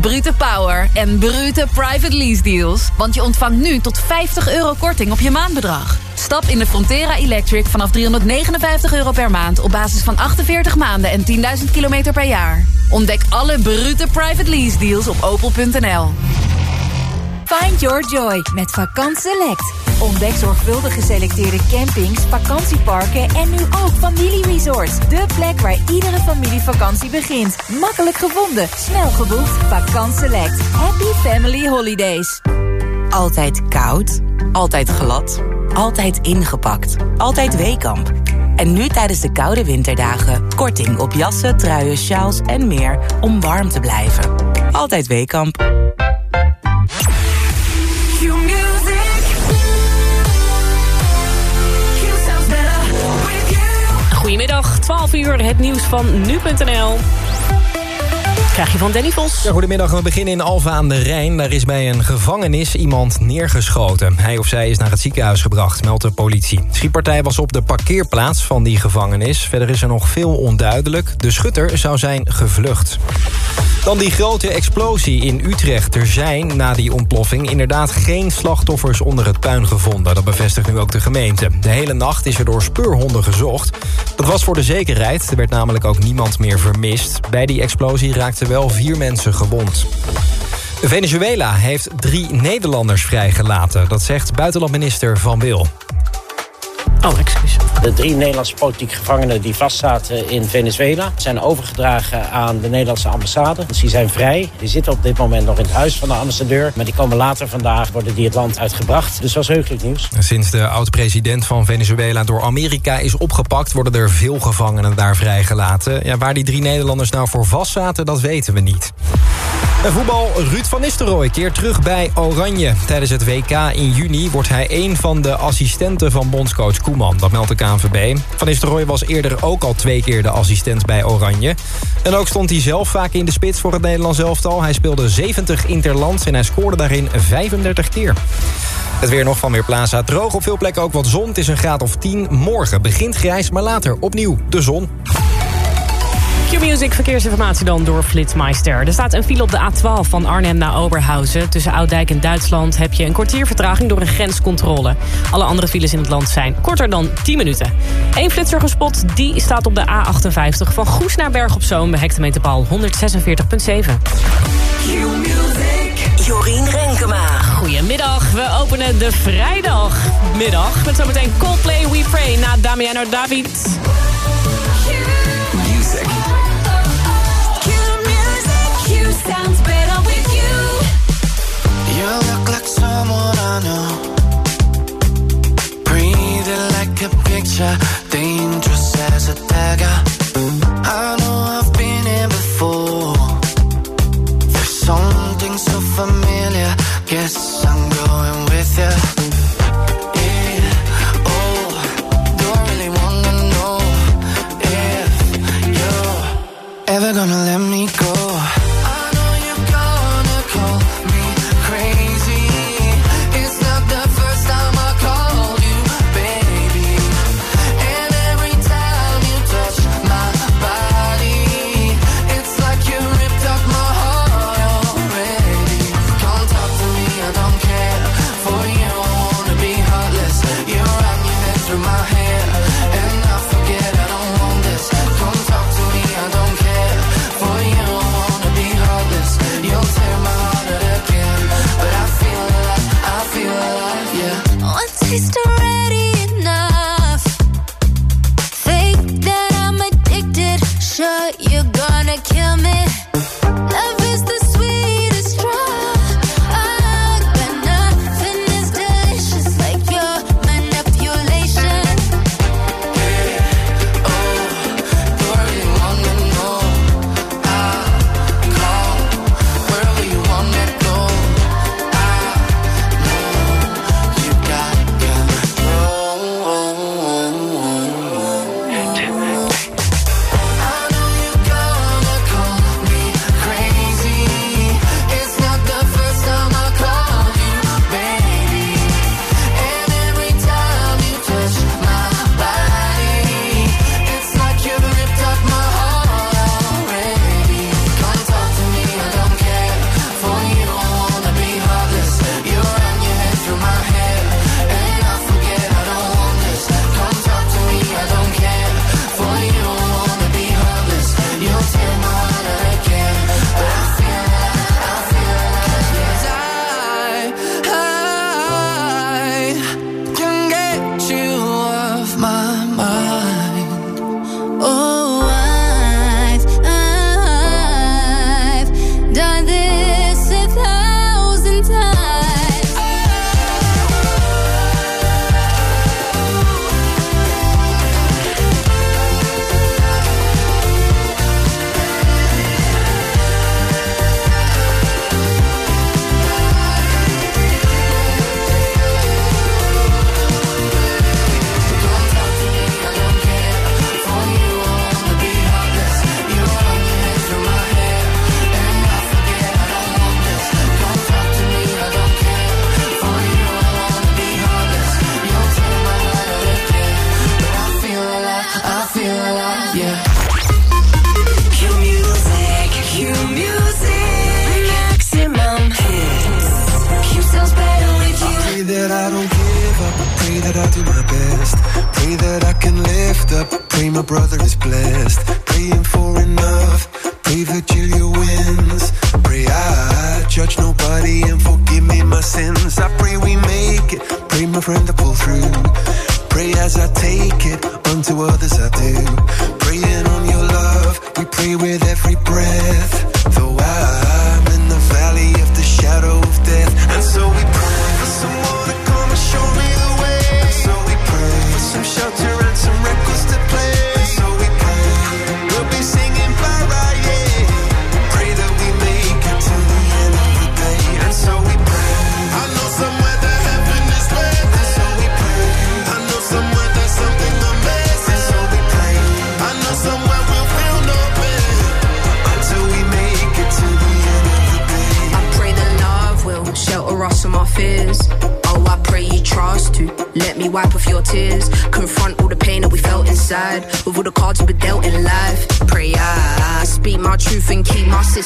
brute power en brute private lease deals. Want je ontvangt nu tot 50 euro korting op je maandbedrag. Stap in de Frontera Electric vanaf 359 euro per maand... op basis van 48 maanden en 10.000 kilometer per jaar. Ontdek alle brute private lease deals op opel.nl. Find your joy met Vakant Select. Ontdek zorgvuldig geselecteerde campings, vakantieparken en nu ook familieresorts. De plek waar iedere familievakantie begint. Makkelijk gevonden, snel geboekt. Vakant Select. Happy Family Holidays. Altijd koud, altijd glad, altijd ingepakt, altijd Weekamp. En nu tijdens de koude winterdagen korting op jassen, truien, sjaals en meer om warm te blijven. Altijd Weekamp. Goedemiddag, 12 uur, het nieuws van nu.nl. Krijg je van Danny Vos. Goedemiddag, we beginnen in Alfa aan de Rijn. Daar is bij een gevangenis iemand neergeschoten. Hij of zij is naar het ziekenhuis gebracht, meldt de politie. De schietpartij was op de parkeerplaats van die gevangenis. Verder is er nog veel onduidelijk. De schutter zou zijn gevlucht. Dan die grote explosie in Utrecht. Er zijn na die ontploffing inderdaad geen slachtoffers onder het puin gevonden. Dat bevestigt nu ook de gemeente. De hele nacht is er door speurhonden gezocht. Dat was voor de zekerheid. Er werd namelijk ook niemand meer vermist. Bij die explosie raakten wel vier mensen gewond. Venezuela heeft drie Nederlanders vrijgelaten. Dat zegt buitenlandminister Van Wil. Oh, excuus. De drie Nederlandse politieke gevangenen die vastzaten in Venezuela... zijn overgedragen aan de Nederlandse ambassade. Dus die zijn vrij. Die zitten op dit moment nog in het huis van de ambassadeur. Maar die komen later vandaag, worden die het land uitgebracht. Dus dat is heugelijk nieuws. Sinds de oud-president van Venezuela door Amerika is opgepakt... worden er veel gevangenen daar vrijgelaten. Ja, waar die drie Nederlanders nou voor vastzaten, dat weten we niet. En voetbal, Ruud van Nistelrooy keert terug bij Oranje. Tijdens het WK in juni wordt hij een van de assistenten van bondscoach Dat meldt de KNVB. Van Nistelrooy was eerder ook al twee keer de assistent bij Oranje. En ook stond hij zelf vaak in de spits voor het Nederlands elftal. Hij speelde 70 interlands en hij scoorde daarin 35 keer. Het weer nog van Weerplaza. Droog op veel plekken ook wat zon. Het is een graad of 10. Morgen begint grijs, maar later opnieuw de zon. Q-Music verkeersinformatie dan door Flitsmeister. Er staat een file op de A12 van Arnhem naar Oberhausen. Tussen Ouddijk en Duitsland heb je een kwartier vertraging door een grenscontrole. Alle andere files in het land zijn korter dan 10 minuten. Eén flitser gespot, die staat op de A58 van Goes naar Berg op Zoom... bij hectometerpaal 146.7. Jorien Renkema. Goedemiddag, we openen de vrijdagmiddag... met zometeen Coldplay We Pray na Damiano David. Sounds better with you. You look like someone I know. Breathing like a picture, dangerous as a dagger. I know I've been here before. There's something so familiar. Guess I'm going with you.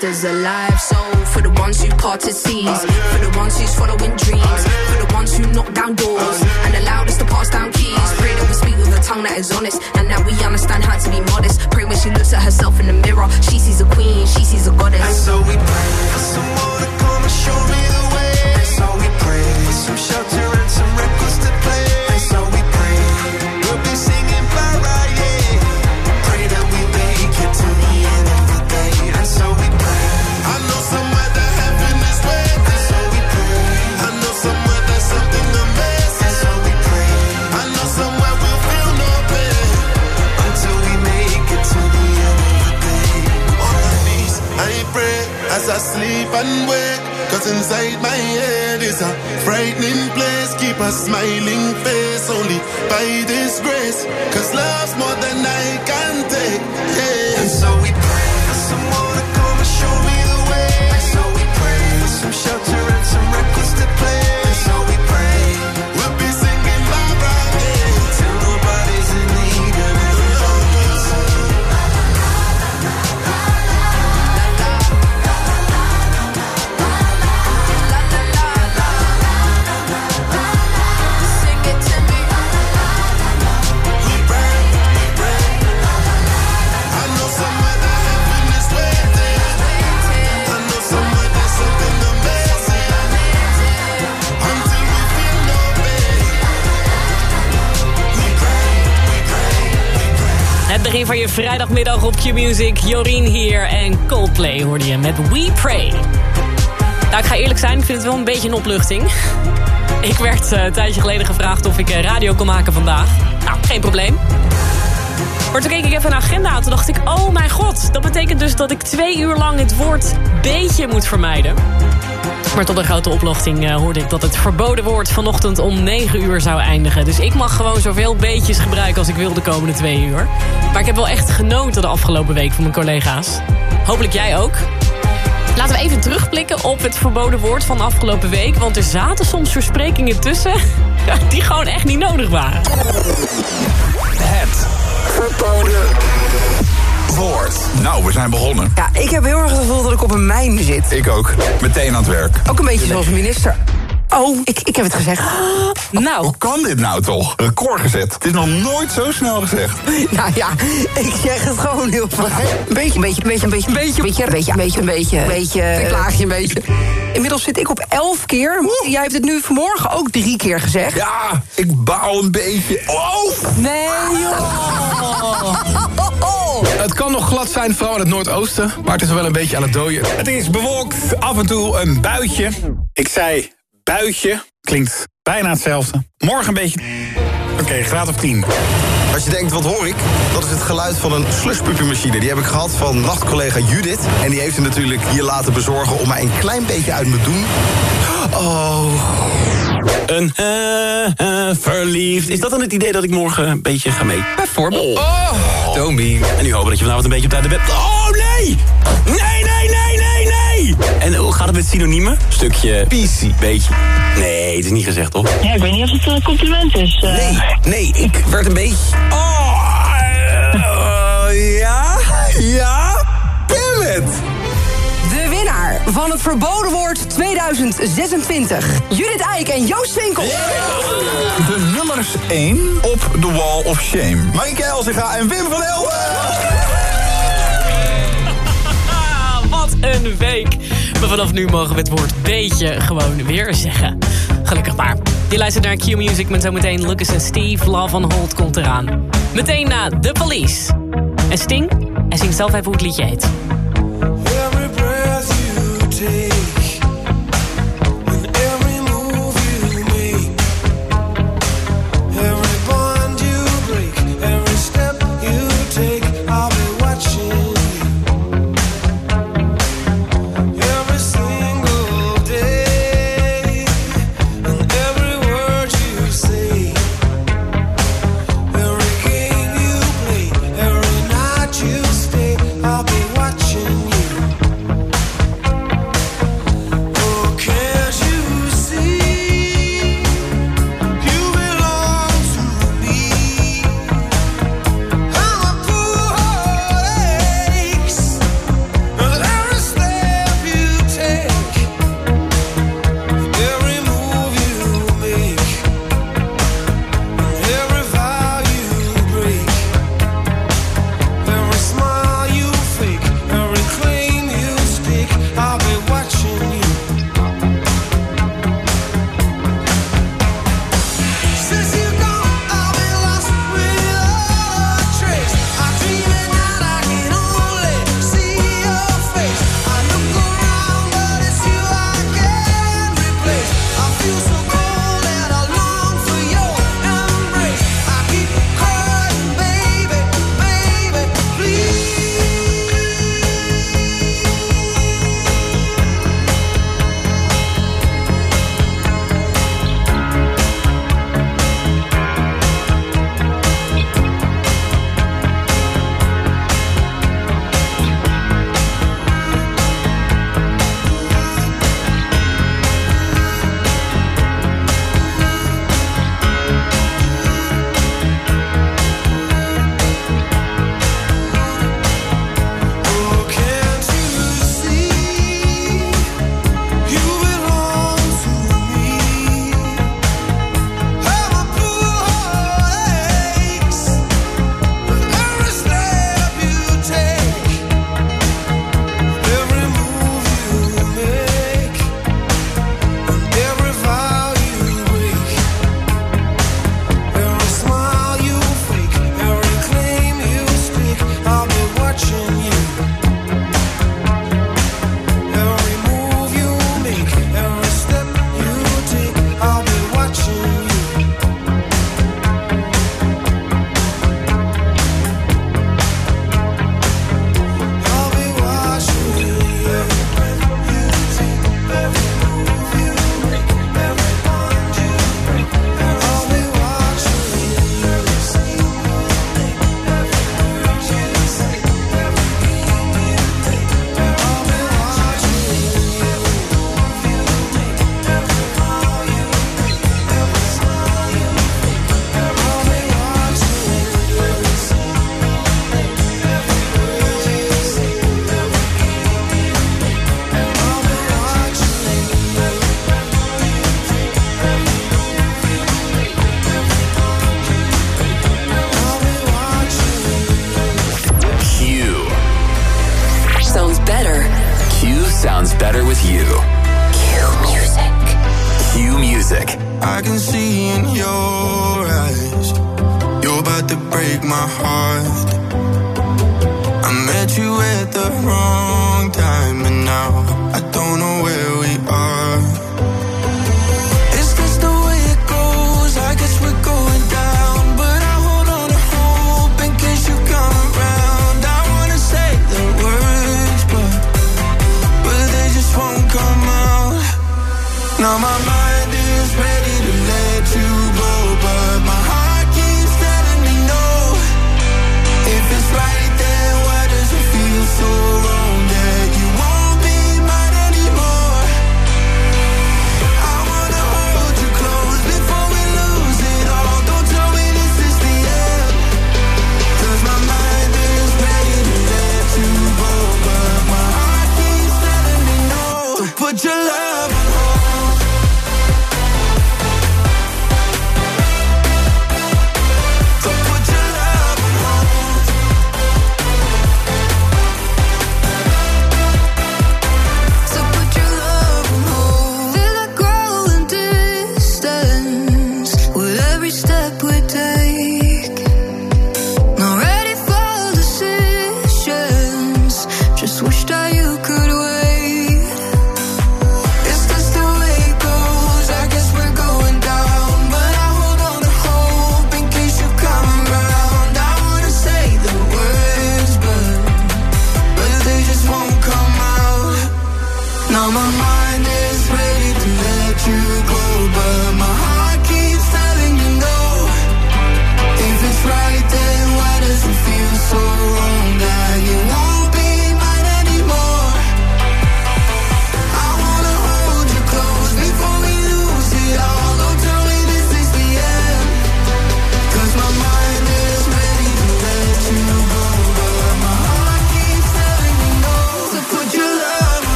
Sisters alive. So for the ones who parted seas, for the ones who's following dreams, for the ones who knock down doors and allowed us to pass down keys. Pray that we speak with a tongue that is honest and that we understand how to be modest. Pray when she looks at herself in the mirror, she sees a queen, she and. Cause inside my head is a frightening place. Keep a smiling face only by this grace. Cause love's more than I begin van je vrijdagmiddag op Q-Music. Jorien hier en Coldplay hoorde je met We Pray. Nou, ik ga eerlijk zijn, ik vind het wel een beetje een opluchting. Ik werd eh, een tijdje geleden gevraagd of ik eh, radio kon maken vandaag. Nou, geen probleem. Maar toen keek ik even naar agenda en toen dacht ik... oh mijn god, dat betekent dus dat ik twee uur lang het woord beetje moet vermijden. Maar tot een grote opluchting eh, hoorde ik dat het verboden woord vanochtend om 9 uur zou eindigen. Dus ik mag gewoon zoveel beetjes gebruiken als ik wil de komende twee uur. Maar ik heb wel echt genoten de afgelopen week van mijn collega's. Hopelijk jij ook. Laten we even terugblikken op het verboden woord van afgelopen week. Want er zaten soms versprekingen tussen die gewoon echt niet nodig waren. Het verboden Nou, we zijn begonnen. Ja, ik heb heel erg het gevoel dat ik op een mijn zit. Ik ook. Meteen aan het werk. Ook een beetje zoals minister. Oh, ik, ik heb het gezegd. Nou. Hoe kan dit nou toch? Record gezet. Het is nog nooit zo snel gezegd. Nou ja, ik zeg het gewoon heel vaak. Een beetje, een beetje, een beetje, een beetje, een beetje, een beetje, een beetje, een beetje, een beetje, een beetje. Ik klaag je een beetje. Inmiddels zit ik op elf keer. Jij hebt het nu vanmorgen ook drie keer gezegd. Ja, ik bouw een beetje. Oh! Nee, joh. Het kan nog glad zijn, vooral in het noordoosten. Maar het is wel een beetje aan het dooien. Het is bewolkt, af en toe een buitje. Ik zei buitje. Klinkt bijna hetzelfde. Morgen een beetje... Oké, graad of 10. Als je denkt, wat hoor ik? Dat is het geluid van een slushpuppymachine. Die heb ik gehad van nachtcollega Judith. En die heeft ze natuurlijk hier laten bezorgen om mij een klein beetje uit mijn doen. Oh. Een eh, eh, verliefd. Is dat dan het idee dat ik morgen een beetje ga mee? Bijvoorbeeld. Oh, be. En nu hopen dat je vanavond een beetje op tijd de bed... Oh, nee, nee! En hoe gaat het met synoniemen? Stukje... PC. Beetje. Nee, het is niet gezegd, toch? Ja, ik weet niet of het een compliment is. Eh. Nee, nee, ik werd een beetje... Oh, eh, ja, ja, damn! De winnaar van het verboden woord 2026. Judith Eijk en Joost Winkel. De nummers 1 op The Wall of Shame. Maaike Elzega en Wim van Elden. Ah, wat een week. Maar vanaf nu mogen we het woord beetje gewoon weer zeggen. Gelukkig maar. Die luistert naar Q-Music met zometeen Lucas en Steve. Love on Hold komt eraan. Meteen na The Police. En Sting, hij zingt zelf even hoe het liedje heet.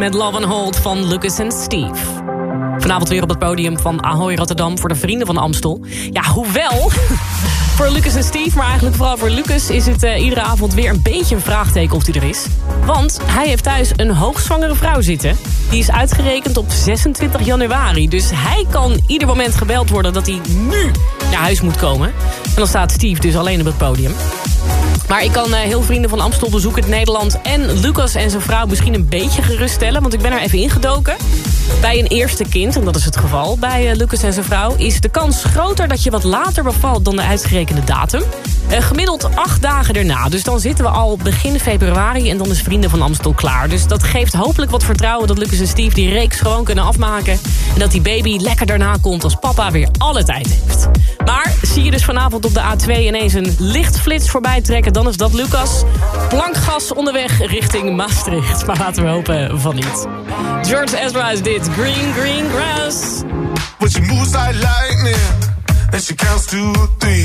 Met Love and Hold van Lucas en Steve. Vanavond weer op het podium van Ahoy Rotterdam voor de Vrienden van Amstel. Ja, hoewel... voor Lucas en Steve, maar eigenlijk vooral voor Lucas... is het eh, iedere avond weer een beetje een vraagteken of hij er is. Want hij heeft thuis een hoogzwangere vrouw zitten. Die is uitgerekend op 26 januari. Dus hij kan ieder moment gebeld worden dat hij nu naar huis moet komen. En dan staat Steve dus alleen op het podium. Maar ik kan eh, heel vrienden van Amstel bezoeken in Nederland... en Lucas en zijn vrouw misschien een beetje geruststellen... want ik ben er even ingedoken. Bij een eerste kind, en dat is het geval, bij eh, Lucas en zijn vrouw... is de kans groter dat je wat later bevalt dan de uitgerekende datum. Eh, gemiddeld acht dagen erna. Dus dan zitten we al begin februari en dan is Vrienden van Amstel klaar. Dus dat geeft hopelijk wat vertrouwen dat Lucas en Steve die reeks gewoon kunnen afmaken. En dat die baby lekker daarna komt als papa weer alle tijd heeft. Maar zie je dus vanavond op de A2 ineens een lichtflits voorbij trekken... dan is dat Lucas. Plankgas onderweg richting Maastricht. Maar laten we hopen van niet. George Ezra is dit. Green, green grass. But she moves like lightning, and she counts to three.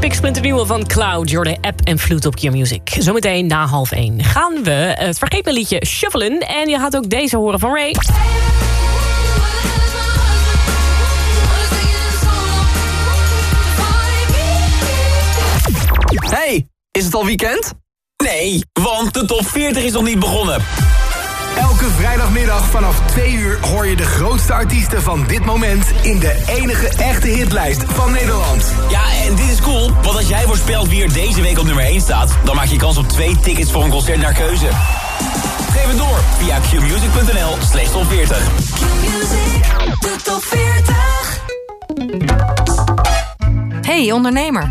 splinternieuwe van Cloud, Jordan App en Vloed op Your Music. Zometeen na half één gaan we het vergeten liedje shuffelen. En je gaat ook deze horen van Ray. Hey, is het al weekend? Nee, want de top 40 is nog niet begonnen. Elke vrijdagmiddag vanaf 2 uur hoor je de grootste artiesten van dit moment... in de enige echte hitlijst van Nederland. Ja, en dit is cool, want als jij voorspelt wie er deze week op nummer 1 staat... dan maak je kans op twee tickets voor een concert naar keuze. Geef het door via qmusic.nl slash top 40. De top 40. Hey ondernemer,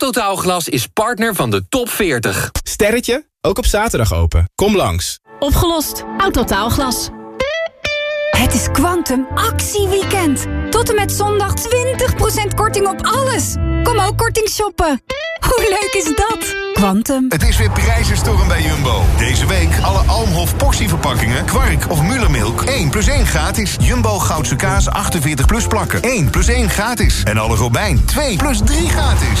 Autotaalglas is partner van de top 40. Sterretje, ook op zaterdag open. Kom langs. Opgelost. Autotaalglas. Het is Quantum actieweekend. Tot en met zondag 20% korting op alles. Kom ook korting shoppen. Hoe leuk is dat? Quantum. Het is weer prijzenstorm bij Jumbo. Deze week alle Almhof portieverpakkingen, kwark of Mullermilk. 1 plus 1 gratis. Jumbo Goudse kaas 48 plus plakken. 1 plus 1 gratis. En alle Robijn 2 plus 3 gratis.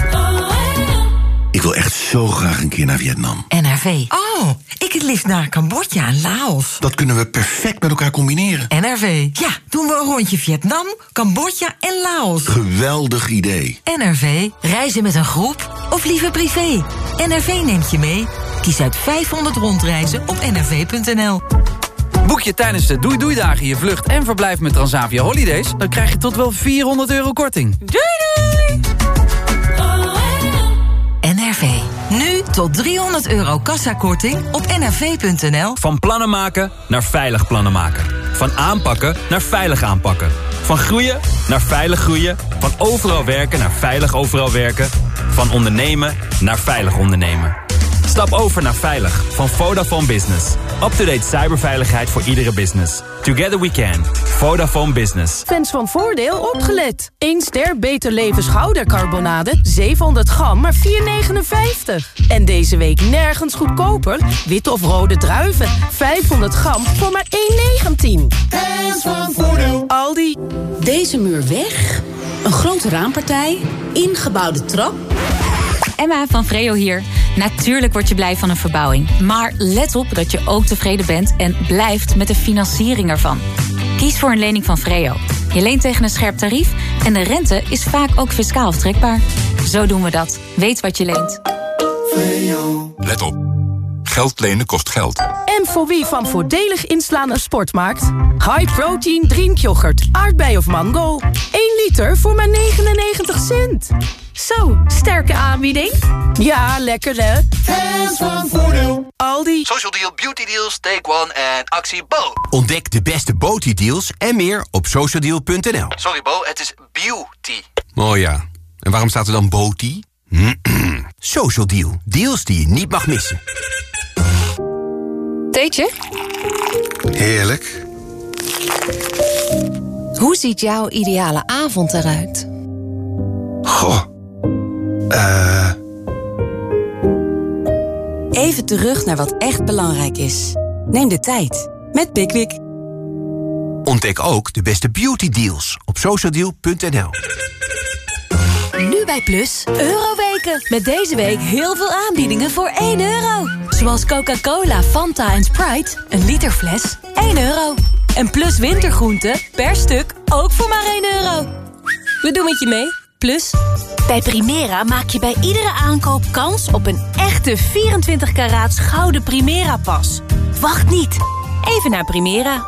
Ik wil echt zo graag een keer naar Vietnam. NRV. Oh, ik het liefst naar Cambodja en Laos. Dat kunnen we perfect met elkaar combineren. NRV. Ja, doen we een rondje Vietnam, Cambodja en Laos. Geweldig idee. NRV. Reizen met een groep of liever privé. NRV neemt je mee. Kies uit 500 rondreizen op nrv.nl. Boek je tijdens de doei-doei-dagen je vlucht en verblijf met Transavia Holidays... dan krijg je tot wel 400 euro korting. Doei doei! Tot 300 euro kassakorting op nrv.nl. Van plannen maken naar veilig plannen maken. Van aanpakken naar veilig aanpakken. Van groeien naar veilig groeien. Van overal werken naar veilig overal werken. Van ondernemen naar veilig ondernemen. Stap over naar Veilig van Vodafone Business. Up-to-date cyberveiligheid voor iedere business. Together we can. Vodafone Business. Fans van Voordeel opgelet. 1 ster Beter Leven schoudercarbonade, 700 gram, maar 4,59. En deze week nergens goedkoper. Witte of rode druiven, 500 gram voor maar 1,19. Fans van Voordeel. Aldi. Deze muur weg, een grote raampartij, ingebouwde trap... Emma van Vreo hier. Natuurlijk word je blij van een verbouwing. Maar let op dat je ook tevreden bent en blijft met de financiering ervan. Kies voor een lening van Vreo. Je leent tegen een scherp tarief en de rente is vaak ook fiscaal aftrekbaar. Zo doen we dat. Weet wat je leent. Let op. Geld lenen kost geld. En voor wie van voordelig inslaan een sport maakt? High protein drinkyoghurt, aardbei of mango. 1 liter voor maar 99 cent. Zo, sterke aanbieding. Ja, lekker hè? Fans van Voordeel. Aldi. Social Deal, Beauty Deals, Take One en Actie Bo. Ontdek de beste Boti deals en meer op socialdeal.nl. Sorry Bo, het is beauty. Oh ja, en waarom staat er dan Boti? Social Deal, deals die je niet mag missen. Theetje? Heerlijk. Hoe ziet jouw ideale avond eruit? Goh. Eh... Even terug naar wat echt belangrijk is. Neem de tijd met Pickwick. Ontdek ook de beste beauty deals op socialdeal.nl. Nu bij Plus, Euroweken. Met deze week heel veel aanbiedingen voor 1 euro. Zoals Coca-Cola, Fanta en Sprite. Een liter fles, 1 euro. En Plus wintergroenten, per stuk, ook voor maar 1 euro. We doen het je mee, Plus. Bij Primera maak je bij iedere aankoop kans op een echte 24 karaats gouden Primera-pas. Wacht niet, even naar Primera.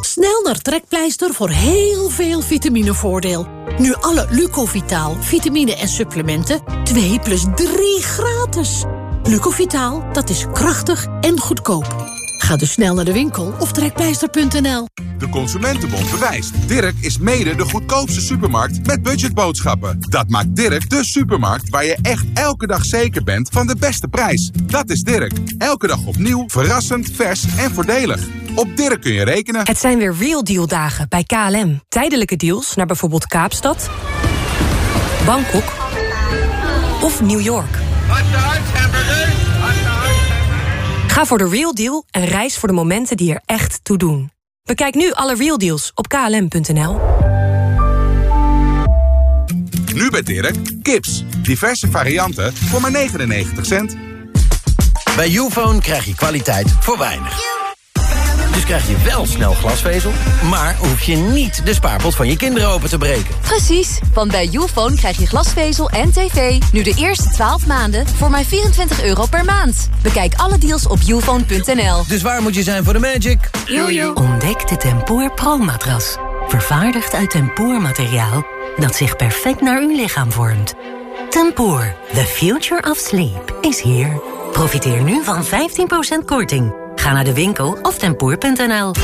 Snel naar Trekpleister voor heel veel vitaminevoordeel. Nu alle Lucovitaal, vitamine en supplementen 2 plus 3 gratis. Lucovitaal, dat is krachtig en goedkoop. Ga dus snel naar de winkel of trekpleister.nl. De Consumentenbond bewijst. Dirk is mede de goedkoopste supermarkt met budgetboodschappen. Dat maakt Dirk de supermarkt waar je echt elke dag zeker bent van de beste prijs. Dat is Dirk. Elke dag opnieuw, verrassend, vers en voordelig. Op Dirk kun je rekenen. Het zijn weer Real Deal dagen bij KLM. Tijdelijke deals naar bijvoorbeeld Kaapstad, Bangkok of New York. Ga voor de Real Deal en reis voor de momenten die er echt toe doen. Bekijk nu alle Real Deals op klm.nl. Nu bij Dirk, kips. Diverse varianten voor maar 99 cent. Bij Ufone krijg je kwaliteit voor weinig. Krijg je wel snel glasvezel, maar hoef je niet de spaarpot van je kinderen open te breken. Precies, want bij Youfone krijg je glasvezel en tv nu de eerste 12 maanden voor maar 24 euro per maand. Bekijk alle deals op youfone.nl. Dus waar moet je zijn voor de magic? Ontdek de Tempoor Pro-matras. Vervaardigd uit tempoormateriaal dat zich perfect naar uw lichaam vormt. Tempoor, the future of sleep, is here. Profiteer nu van 15% korting. Ga naar de winkel of tempoor.nl.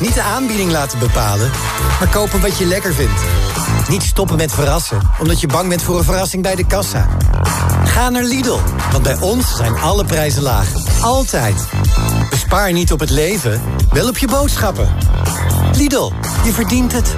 Niet de aanbieding laten bepalen, maar kopen wat je lekker vindt. Niet stoppen met verrassen, omdat je bang bent voor een verrassing bij de kassa. Ga naar Lidl, want bij ons zijn alle prijzen laag. Altijd. Bespaar niet op het leven, wel op je boodschappen. Lidl, je verdient het.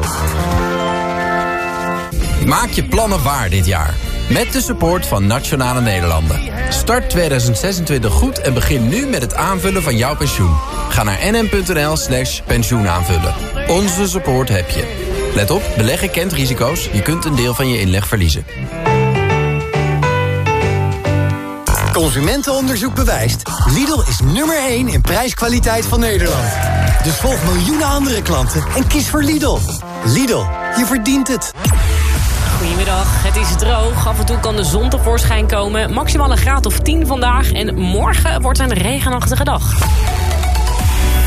Maak je plannen waar dit jaar. Met de support van Nationale Nederlanden. Start 2026 goed en begin nu met het aanvullen van jouw pensioen. Ga naar nm.nl slash pensioenaanvullen. Onze support heb je. Let op, beleggen kent risico's. Je kunt een deel van je inleg verliezen. Consumentenonderzoek bewijst. Lidl is nummer 1 in prijskwaliteit van Nederland. Dus volg miljoenen andere klanten en kies voor Lidl. Lidl, je verdient het. Goedemiddag, het is droog. Af en toe kan de zon tevoorschijn komen. Maximaal een graad of 10 vandaag. En morgen wordt een regenachtige dag.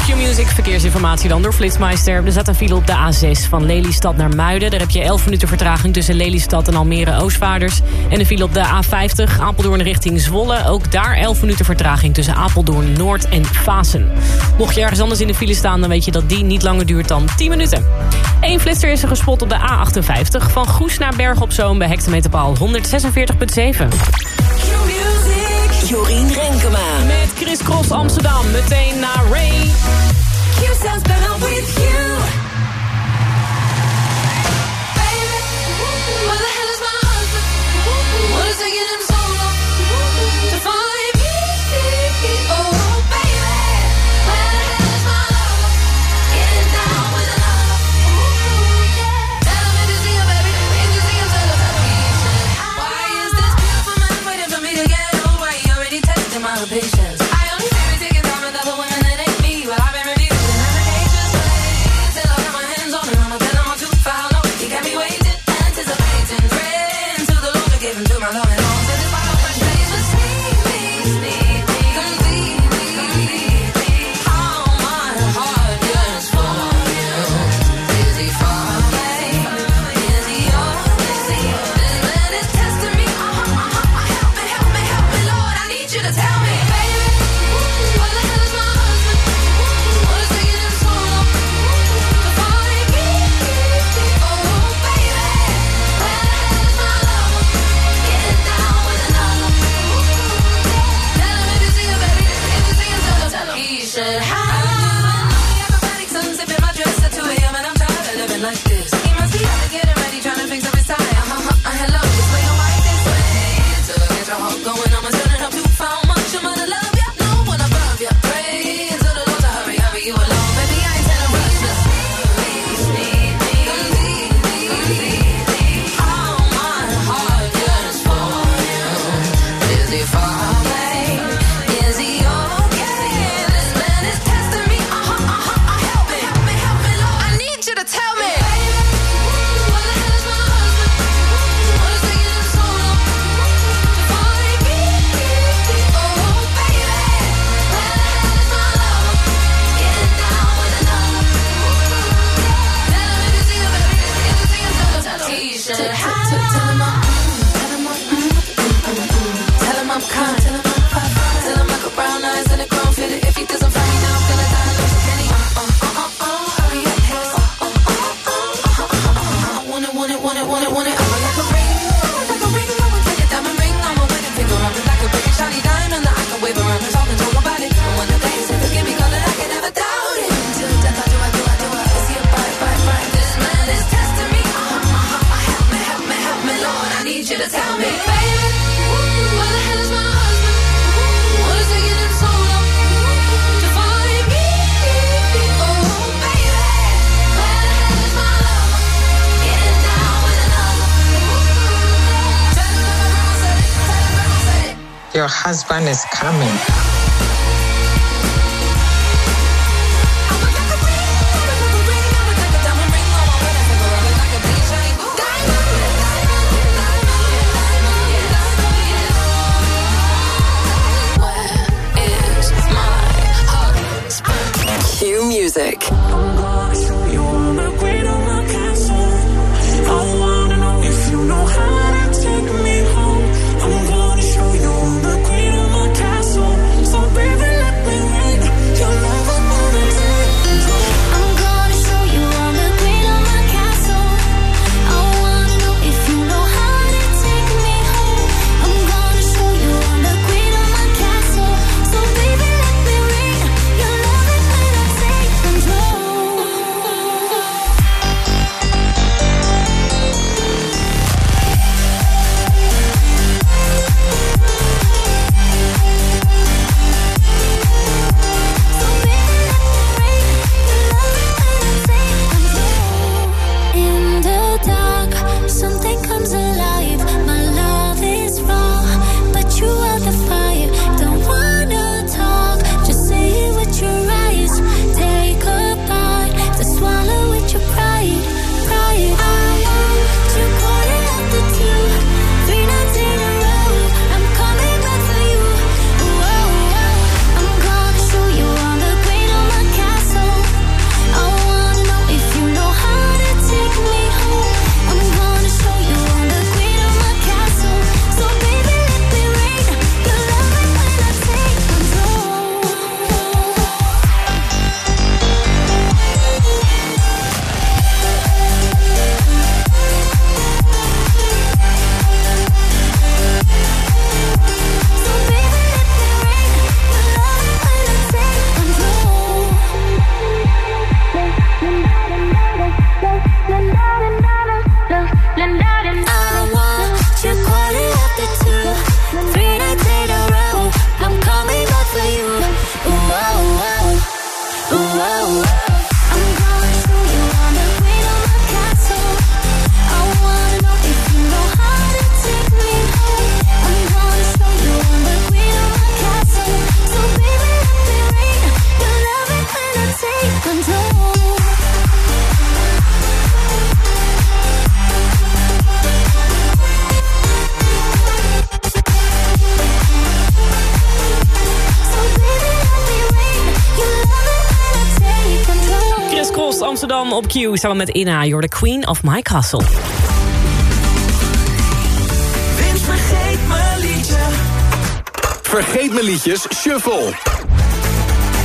Q-Music, verkeersinformatie dan door Flitsmeister. Er zat een file op de A6 van Lelystad naar Muiden. Daar heb je 11 minuten vertraging tussen Lelystad en Almere Oostvaarders. En een file op de A50 Apeldoorn richting Zwolle. Ook daar 11 minuten vertraging tussen Apeldoorn Noord en Fasen. Mocht je ergens anders in de file staan, dan weet je dat die niet langer duurt dan 10 minuten. Eén flitser is er gespot op de A58 van Goes naar Berg op Zoom bij hectometerpaal 146,7. Jorien Renkema. Chris Cross Amsterdam. Meteen naar Ray. You sounds better with you. Your husband is coming. Cue music. Q, samen met Inna. You're the queen of my castle. Vergeet mijn liedje. Vergeet mijn liedjes, shuffle.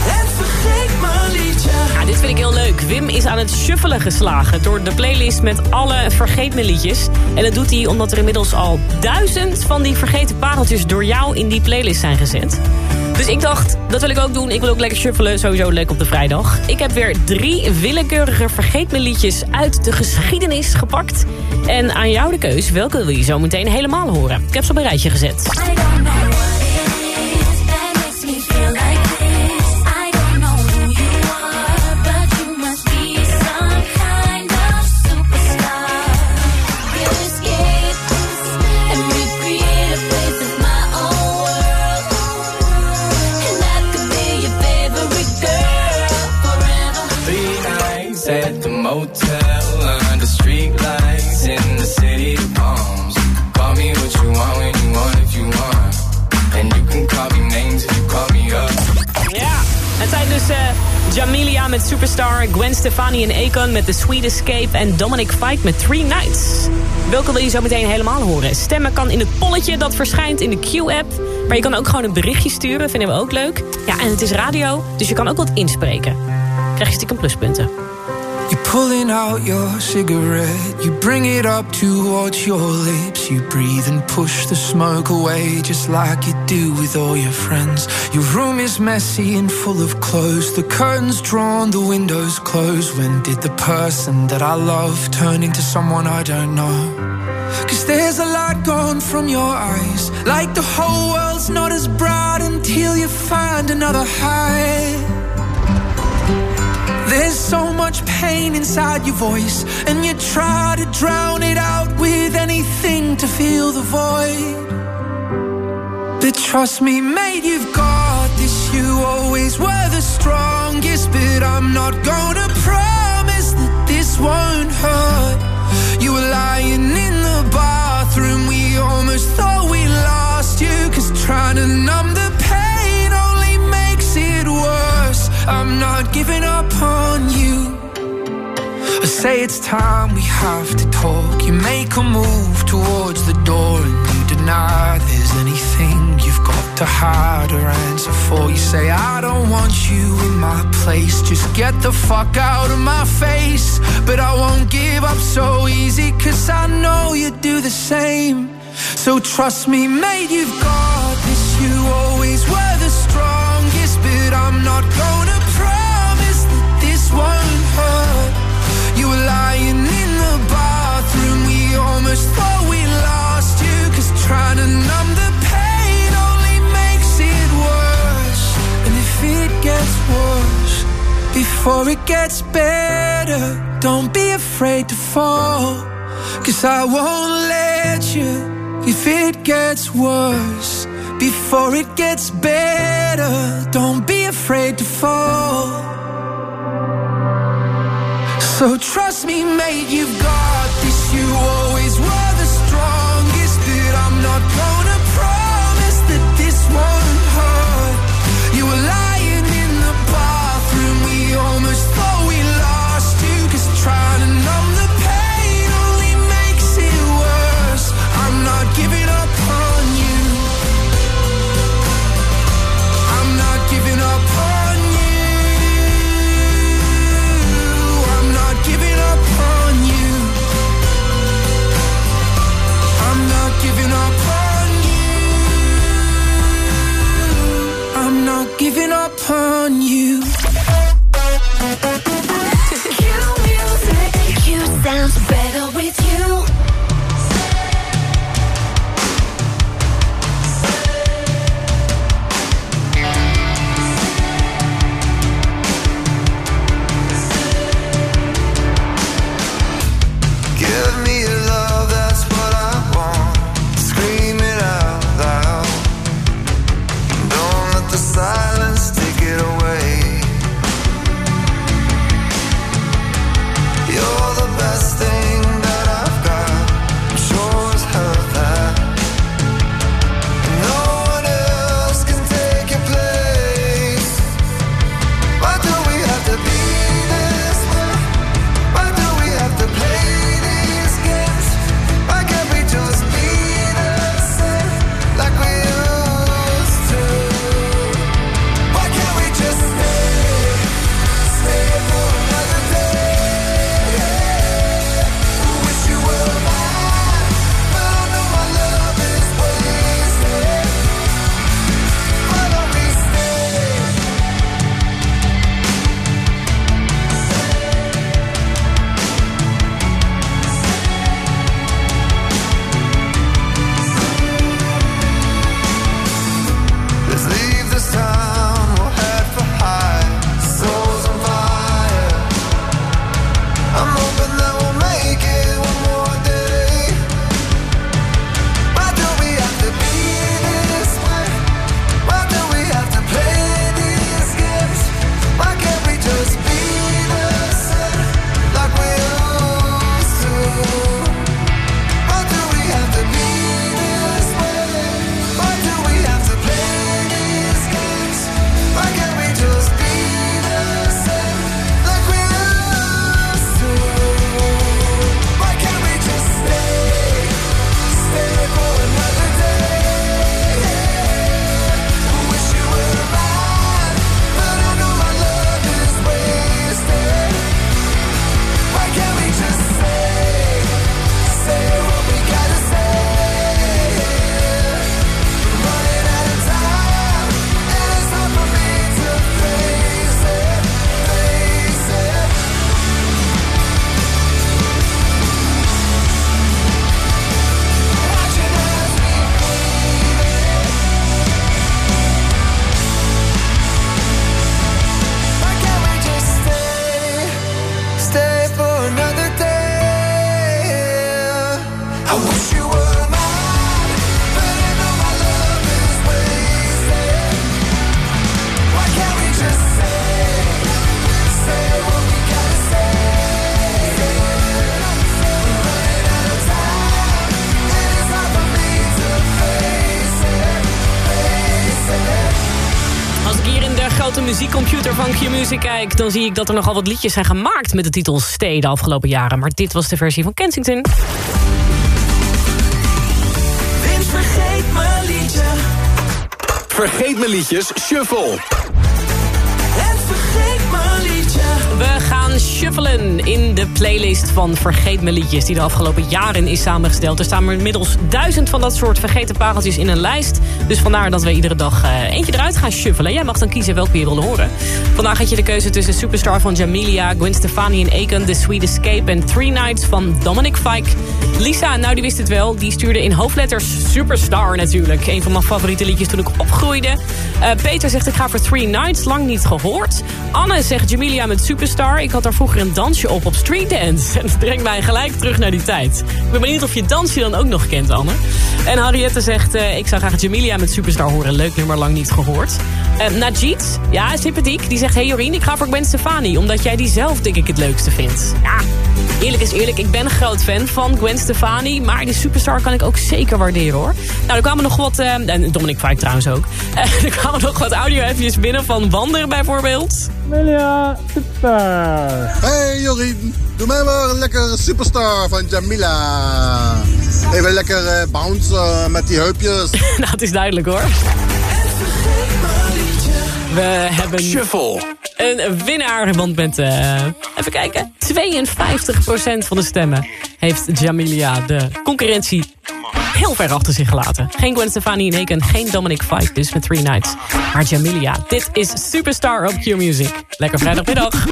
En vergeet mijn liedje. Ja, dit vind ik heel leuk. Wim is aan het shuffelen geslagen door de playlist met alle vergeet me liedjes. En dat doet hij omdat er inmiddels al duizend van die vergeten pareltjes door jou in die playlist zijn gezet. Dus ik dacht, dat wil ik ook doen. Ik wil ook lekker shuffelen, sowieso leuk op de vrijdag. Ik heb weer drie willekeurige vergeet uit de geschiedenis gepakt. En aan jou de keus, welke wil je zo meteen helemaal horen? Ik heb ze op een rijtje gezet. Superstar, Gwen Stefani en Akon met The Sweet Escape en Dominic Fike met Three Nights. Welke wil je zo meteen helemaal horen? Stemmen kan in het polletje dat verschijnt in de Q-app. Maar je kan ook gewoon een berichtje sturen, vinden we ook leuk. Ja, en het is radio, dus je kan ook wat inspreken. Krijg je stiekem pluspunten. You're pulling out your cigarette. You bring it up towards your lips. You breathe and push the smoke away, just like you do with all your friends. Your room is messy and full of clothes. The curtains drawn, the windows closed. When did the person that I love turn into someone I don't know? Cause there's a light gone from your eyes. Like the whole world's not as bright until you find another high. There's so much pain inside your voice, and you try to drown it out with anything to fill the void. But trust me, mate, you've got this. You always were the strongest, but I'm not gonna promise that this won't hurt. You were lying in the bathroom, we almost thought we lost you. Cause trying to numb the I'm not giving up on you. I say it's time we have to talk. You make a move towards the door and you deny there's anything you've got to hide or answer for. You say, I don't want you in my place. Just get the fuck out of my face. But I won't give up so easy, cause I know you do the same. So trust me, mate, you've got this. You always were the strongest, before it gets better, don't be afraid to fall. Cause I won't let you if it gets worse. Before it gets better, don't be afraid to fall. So trust me, mate, you've got this. giving up on you Q-Music kijk... dan zie ik dat er nogal wat liedjes zijn gemaakt met de titel Stay de afgelopen jaren. Maar dit was de versie van Kensington. Vince vergeet mijn liedje. Vergeet mijn liedjes, shuffle. Shuffelen in de playlist van Vergeet Me liedjes... die de afgelopen jaren is samengesteld. Er staan er inmiddels duizend van dat soort vergeten pareltjes in een lijst. Dus vandaar dat we iedere dag eh, eentje eruit gaan shuffelen. Jij mag dan kiezen welke je wil horen. Vandaag had je de keuze tussen Superstar van Jamilia... Gwen Stefani en Akon, The Sweet Escape... en Three Nights van Dominic Fike. Lisa, nou die wist het wel, die stuurde in hoofdletters Superstar natuurlijk. Een van mijn favoriete liedjes toen ik opgroeide. Eh, Peter zegt ik ga voor Three Nights, lang niet gehoord. Anne zegt Jamilia met Superstar. Ik had daar vroeger een dansje op op Street Dance. En dat brengt mij gelijk terug naar die tijd. Ik ben benieuwd of je dansje dan ook nog kent, Anne. En Harriette zegt eh, ik zou graag Jamilia met Superstar horen. Leuk nummer, lang niet gehoord. Uh, Najit, ja, sympathiek, die zegt... Hey Jorien, ik ga voor Gwen Stefani. Omdat jij die zelf denk ik het leukste vindt. Ja, eerlijk is eerlijk. Ik ben een groot fan van Gwen Stefani. Maar die Superstar kan ik ook zeker waarderen, hoor. Nou, er kwamen nog wat... eh, en Dominic Fike trouwens ook. Er kwamen nog wat audio-appjes binnen van Wander bijvoorbeeld. Melia, super. Hey Jorien, doe mij maar een lekker superstar van Jamila. Even lekker eh, bounce met die heupjes. nou, het is duidelijk hoor. We hebben Shuffle. een winnaar, want met, eh, even kijken, 52% van de stemmen heeft Jamilia de concurrentie heel ver achter zich gelaten. Geen Gwen Stefani en Eken, geen Dominic Fike, dus met Three Nights. Maar Jamilia, dit is Superstar op Q-Music. Lekker vrijdagmiddag.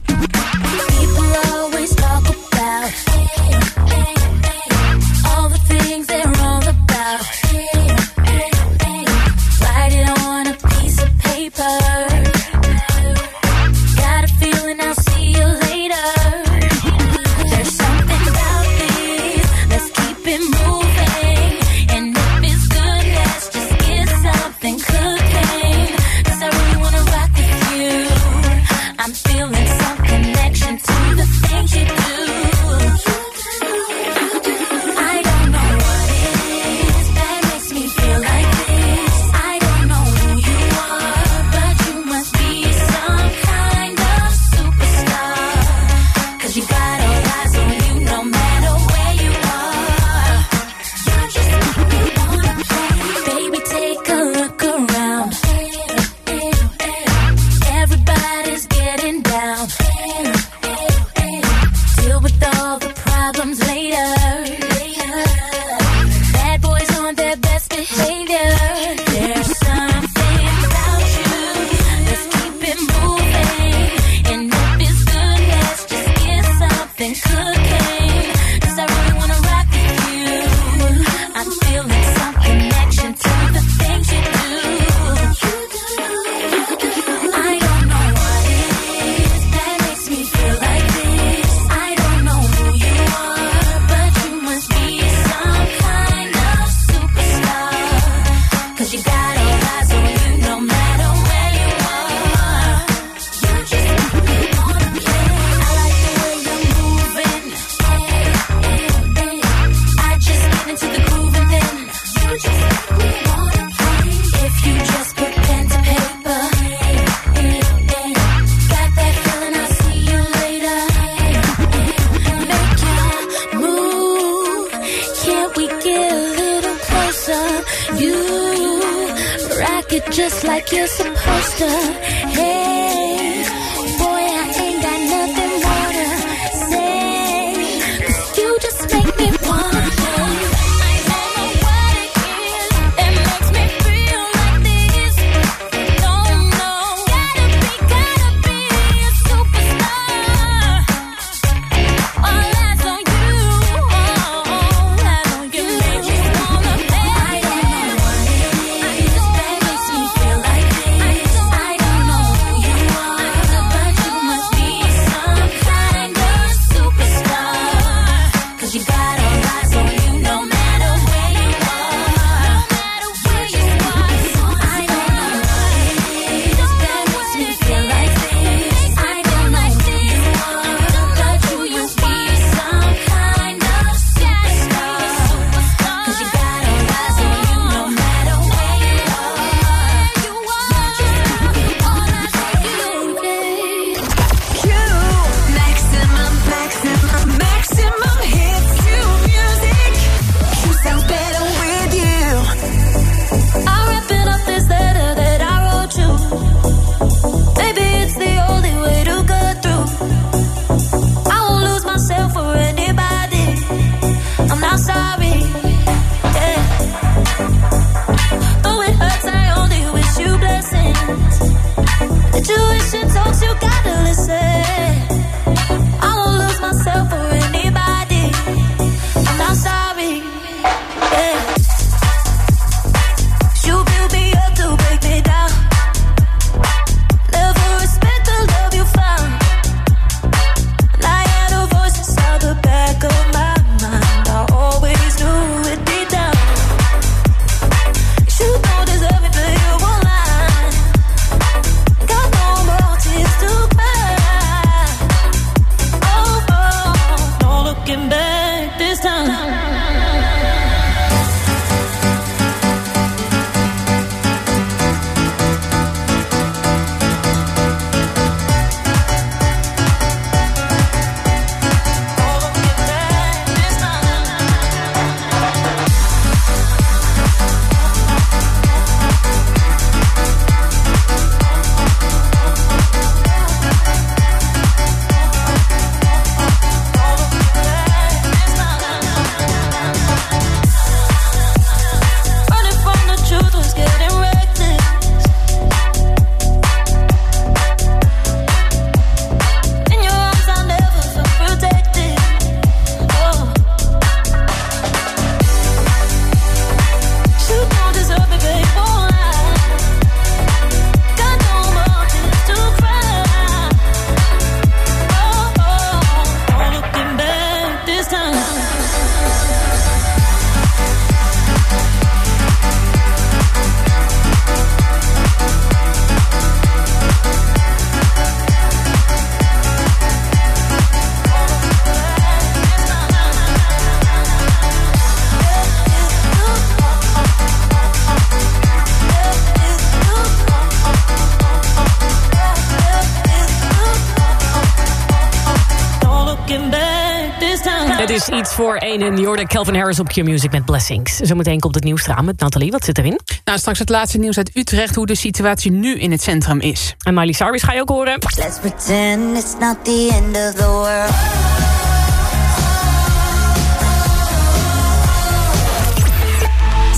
En Jordan Calvin Harris op Q-Music met Blessings. Zometeen komt het nieuws eraan met Nathalie. Wat zit erin? Nou, straks het laatste nieuws uit Utrecht... hoe de situatie nu in het centrum is. En Miley Cyrus ga je ook horen. Let's pretend it's not the end of the world.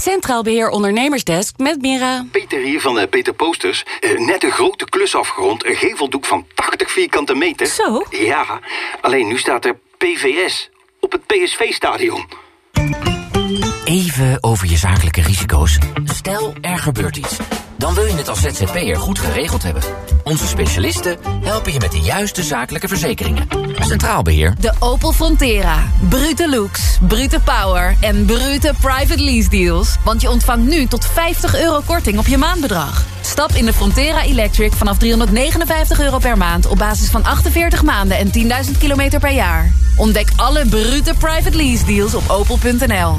Centraal Beheer Ondernemersdesk met Mira. Peter hier van eh, Peter Posters. Eh, net een grote klus afgerond. Een geveldoek van 80 vierkante meter. Zo? Ja, alleen nu staat er PVS op het PSV-stadion. Even over je zakelijke risico's. Stel, er gebeurt iets. Dan wil je het als ZZP'er goed geregeld hebben. Onze specialisten helpen je met de juiste zakelijke verzekeringen. Centraal Beheer. De Opel Frontera. Brute looks, brute power en brute private lease deals. Want je ontvangt nu tot 50 euro korting op je maandbedrag. Stap in de Frontera Electric vanaf 359 euro per maand... op basis van 48 maanden en 10.000 kilometer per jaar. Ontdek alle brute private lease deals op opel.nl.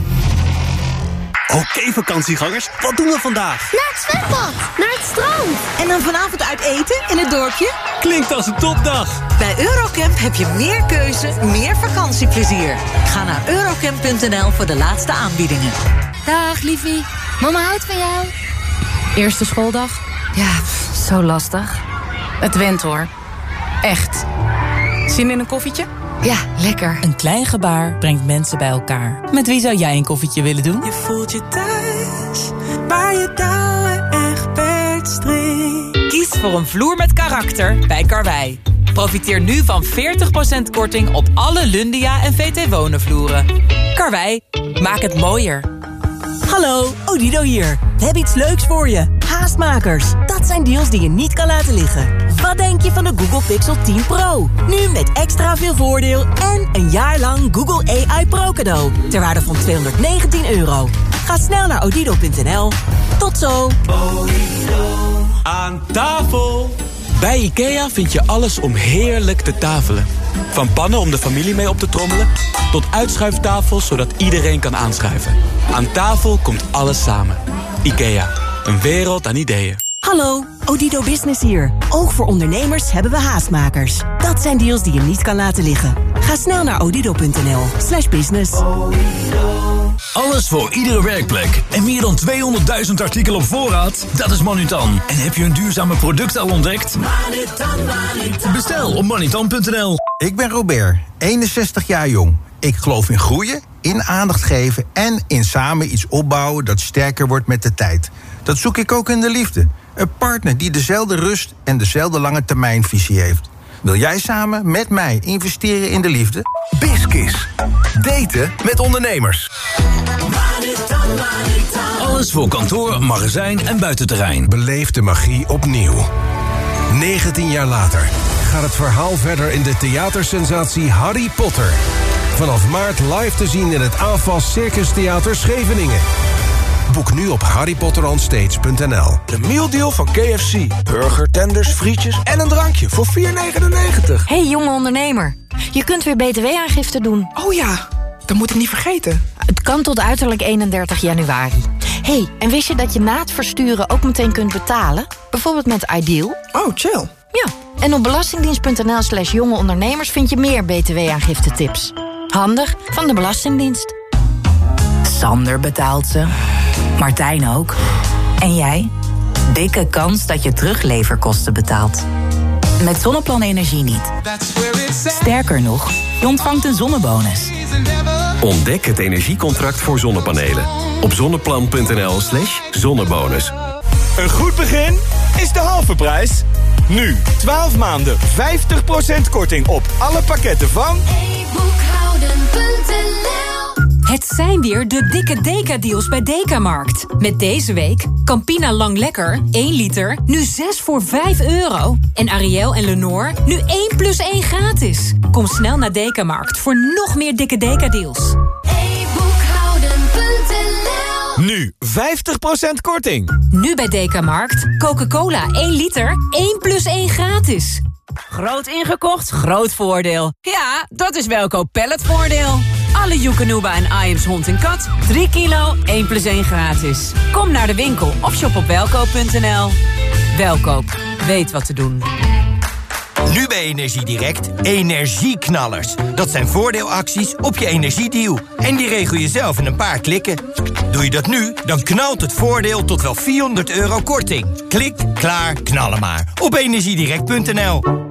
Oké vakantiegangers, wat doen we vandaag? Naar het zwembad, naar het strand. En dan vanavond uit eten in het dorpje? Klinkt als een topdag. Bij Eurocamp heb je meer keuze, meer vakantieplezier. Ga naar eurocamp.nl voor de laatste aanbiedingen. Dag liefie, mama houdt van jou. Eerste schooldag? Ja, pff, zo lastig. Het went hoor. Echt. Zin in een koffietje? Ja, lekker. Een klein gebaar brengt mensen bij elkaar. Met wie zou jij een koffietje willen doen? Je voelt je thuis, waar je touwen echt Kies voor een vloer met karakter bij Karwei. Profiteer nu van 40% korting op alle Lundia en VT Wonen vloeren. Karwei, maak het mooier. Hallo, Odido hier. We hebben iets leuks voor je. Haastmakers. Dat zijn deals die je niet kan laten liggen. Wat denk je van de Google Pixel 10 Pro? Nu met extra veel voordeel en een jaar lang Google AI Pro cadeau. Ter waarde van 219 euro. Ga snel naar odido.nl. Tot zo. Aan tafel! Bij IKEA vind je alles om heerlijk te tafelen. Van pannen om de familie mee op te trommelen... tot uitschuiftafels zodat iedereen kan aanschuiven. Aan tafel komt alles samen. IKEA, een wereld aan ideeën. Hallo, Odido Business hier. Ook voor ondernemers hebben we haastmakers. Dat zijn deals die je niet kan laten liggen. Ga snel naar odido.nl slash business. Alles voor iedere werkplek. En meer dan 200.000 artikelen op voorraad? Dat is Manutan. En heb je een duurzame product al ontdekt? Bestel op manutan.nl. Ik ben Robert, 61 jaar jong. Ik geloof in groeien, in aandacht geven en in samen iets opbouwen dat sterker wordt met de tijd. Dat zoek ik ook in de liefde. Een partner die dezelfde rust en dezelfde lange termijnvisie heeft. Wil jij samen met mij investeren in de liefde? Biskis. Daten met ondernemers. Alles voor kantoor, magazijn en buitenterrein. Beleef de magie opnieuw. 19 jaar later gaat het verhaal verder in de theatersensatie Harry Potter. Vanaf maart live te zien in het AFAS Circus Theater Scheveningen. Boek nu op harrypotteronstage.nl. De mealdeal van KFC. Burger, tenders, frietjes en een drankje voor 4,99. Hey jonge ondernemer, je kunt weer btw-aangifte doen. Oh ja, dat moet ik niet vergeten. Het kan tot uiterlijk 31 januari. hey, en wist je dat je na het versturen ook meteen kunt betalen? Bijvoorbeeld met Ideal? Oh, chill. Ja, en op belastingdienst.nl slash jonge ondernemers vind je meer btw-aangifte tips. Handig van de Belastingdienst. Sander betaalt ze. Martijn ook. En jij? Dikke kans dat je terugleverkosten betaalt. Met Zonneplan Energie niet. Sterker nog, je ontvangt een zonnebonus. Ontdek het energiecontract voor zonnepanelen. Op zonneplan.nl slash zonnebonus. Een goed begin is de halve prijs. Nu, 12 maanden, 50% korting op alle pakketten van... Het zijn weer de dikke Deka-deals bij Dekamarkt. Met deze week Campina Lang Lekker, 1 liter, nu 6 voor 5 euro. En Ariel en Lenore, nu 1 plus 1 gratis. Kom snel naar Dekamarkt voor nog meer dikke Deka-deals. Nu 50% korting. Nu bij Dekamarkt, Coca-Cola 1 liter, 1 plus 1 gratis. Groot ingekocht, groot voordeel. Ja, dat is Welkoop Palletvoordeel. Alle Joekanuba en Iams hond en kat. 3 kilo, 1 plus 1 gratis. Kom naar de winkel of shop op welkoop.nl. Welkoop, weet wat te doen. Nu bij Energiedirect, energieknallers. Dat zijn voordeelacties op je energiedeal. En die regel je zelf in een paar klikken. Doe je dat nu, dan knalt het voordeel tot wel 400 euro korting. Klik, klaar, knallen maar. Op energiedirect.nl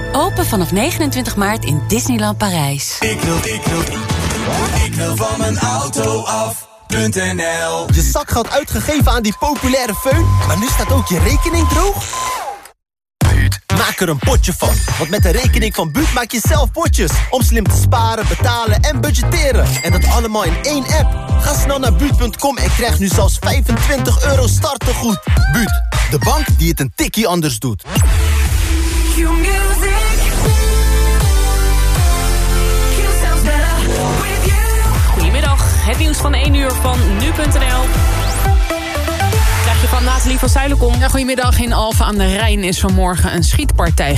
Open vanaf 29 maart in Disneyland Parijs. Ik wil, ik wil. Ik wil van mijn auto af.nl. Je zakgeld uitgegeven aan die populaire föhn, maar nu staat ook je rekening droog? Maak er een potje van, want met de rekening van Buut maak je zelf potjes. Om slim te sparen, betalen en budgetteren. En dat allemaal in één app. Ga snel naar Buut.com en krijg nu zelfs 25 euro startegoed. Buut, de bank die het een tikkie anders doet. Het nieuws van 1 uur van nu.nl. Krijg je van Nathalie van Zuilenkom. Ja, goedemiddag. In Alphen aan de Rijn is vanmorgen een schietpartij